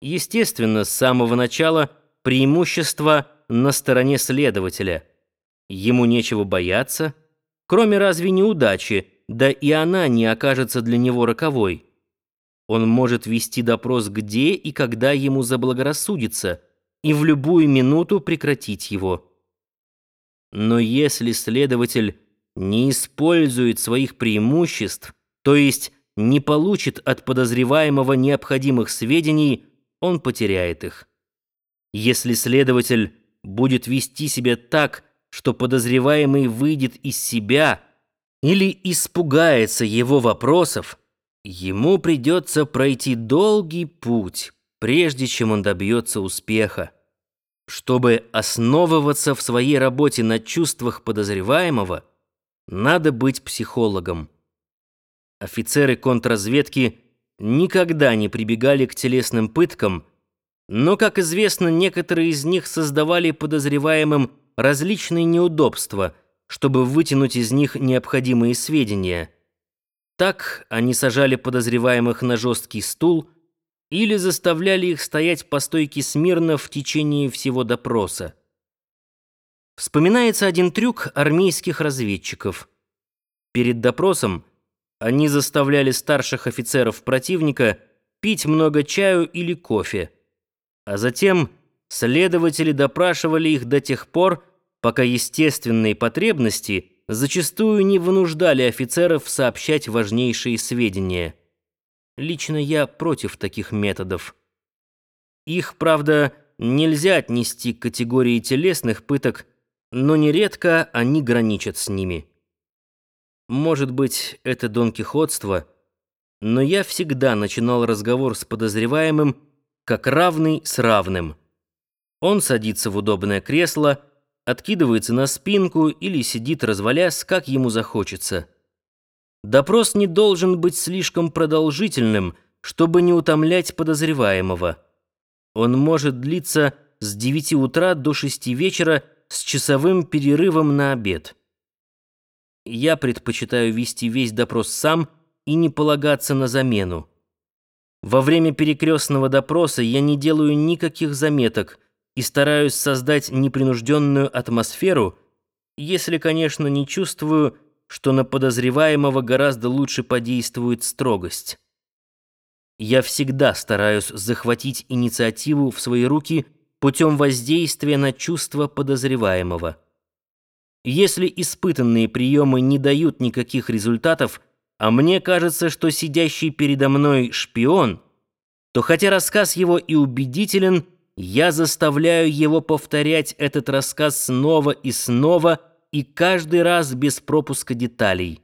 Естественно, с самого начала преимущество на стороне следователя. Ему нечего бояться, кроме разве неудачи, да и она не окажется для него роковой. Он может вести допрос где и когда ему заблагорассудится, и в любую минуту прекратить его. Но если следователь не использует своих преимуществ, то есть не получит от подозреваемого необходимых сведений, он потеряет их. Если следователь будет вести себя так, что подозреваемый выйдет из себя или испугается его вопросов, ему придется пройти долгий путь, прежде чем он добьется успеха. Чтобы основываться в своей работе на чувствах подозреваемого, надо быть психологом. Офицеры контрразведки никогда не прибегали к телесным пыткам, но, как известно, некоторые из них создавали подозреваемым различные неудобства, чтобы вытянуть из них необходимые сведения. Так они сажали подозреваемых на жесткий стул или заставляли их стоять по стойке смирно в течение всего допроса. Вспоминается один трюк армейских разведчиков. Перед допросом они заставляли старших офицеров противника пить много чаю или кофе, а затем следователи допрашивали их до тех пор, пока естественные потребности зачастую не вынуждали офицеров сообщать важнейшие сведения. Лично я против таких методов. Их, правда, нельзя отнести к категории телесных пыток, но нередко они граничат с ними. Может быть, это донкихотство, но я всегда начинал разговор с подозреваемым как равный с равным. Он садится в удобное кресло, откидывается на спинку или сидит развалясь, как ему захочется. Допрос не должен быть слишком продолжительным, чтобы не утомлять подозреваемого. Он может длиться с 9 утра до 6 вечера с часовым перерывом на обед. Я предпочитаю вести весь допрос сам и не полагаться на замену. Во время перекрестного допроса я не делаю никаких заметок и стараюсь создать непринужденную атмосферу, если, конечно, не чувствую, что на подозреваемого гораздо лучше подействует строгость. Я всегда стараюсь захватить инициативу в свои руки путем воздействия на чувства подозреваемого. Если испытанные приемы не дают никаких результатов, а мне кажется, что сидящий передо мной шпион, то хотя рассказ его и убедителен, я заставляю его повторять этот рассказ снова и снова и каждый раз без пропуска деталей.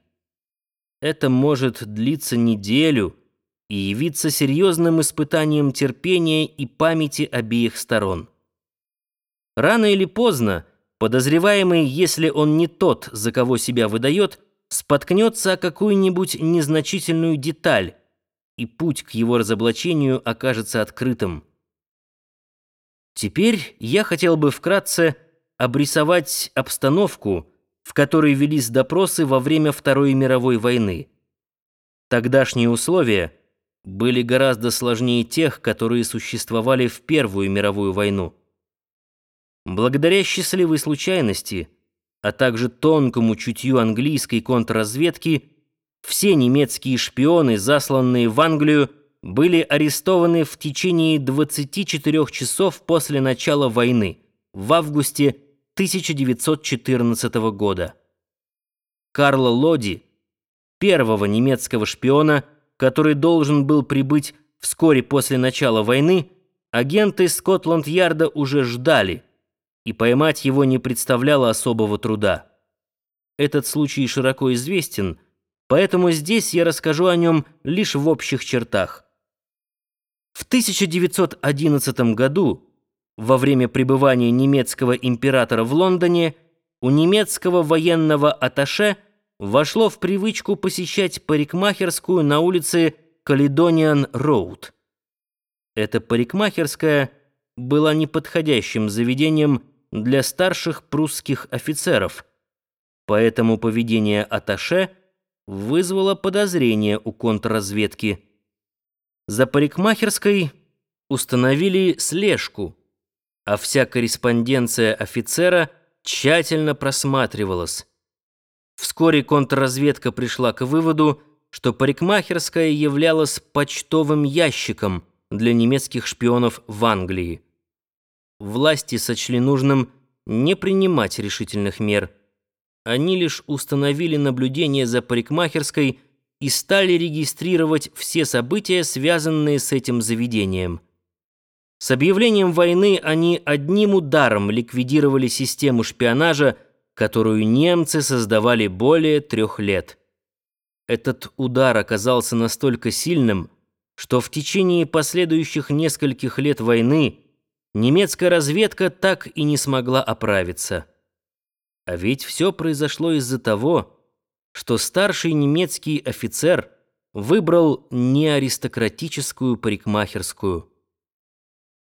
Это может длиться неделю и явиться серьезным испытанием терпения и памяти обеих сторон. Рано или поздно Подозреваемый, если он не тот, за кого себя выдает, споткнется о какую-нибудь незначительную деталь, и путь к его разоблачению окажется открытым. Теперь я хотел бы вкратце обрисовать обстановку, в которой велись допросы во время Второй мировой войны. Тогдашние условия были гораздо сложнее тех, которые существовали в Первую мировую войну. Благодаря счастливой случайности, а также тонкому чутью английской контрразведки, все немецкие шпионы, засланные в Англию, были арестованы в течение 24 часов после начала войны, в августе 1914 года. Карла Лоди, первого немецкого шпиона, который должен был прибыть вскоре после начала войны, агенты Скотланд-Ярда уже ждали – и поймать его не представляло особого труда. Этот случай широко известен, поэтому здесь я расскажу о нем лишь в общих чертах. В 1911 году, во время пребывания немецкого императора в Лондоне, у немецкого военного атташе вошло в привычку посещать парикмахерскую на улице Каледониан-Роуд. Эта парикмахерская была неподходящим заведением для старших прусских офицеров, поэтому поведение Аташе вызвало подозрение у контрразведки. За парикмахерской установили слежку, а вся корреспонденция офицера тщательно просматривалась. Вскоре контрразведка пришла к выводу, что парикмахерская являлась почтовым ящиком для немецких шпионов в Англии. Власти сочли нужным не принимать решительных мер. Они лишь установили наблюдение за парикмахерской и стали регистрировать все события, связанные с этим заведением. С объявлением войны они одним ударом ликвидировали систему шпионажа, которую немцы создавали более трех лет. Этот удар оказался настолько сильным, что в течение последующих нескольких лет войны немецкая разведка так и не смогла оправиться. А ведь все произошло из-за того, что старший немецкий офицер выбрал не аристократическую парикмахерскую,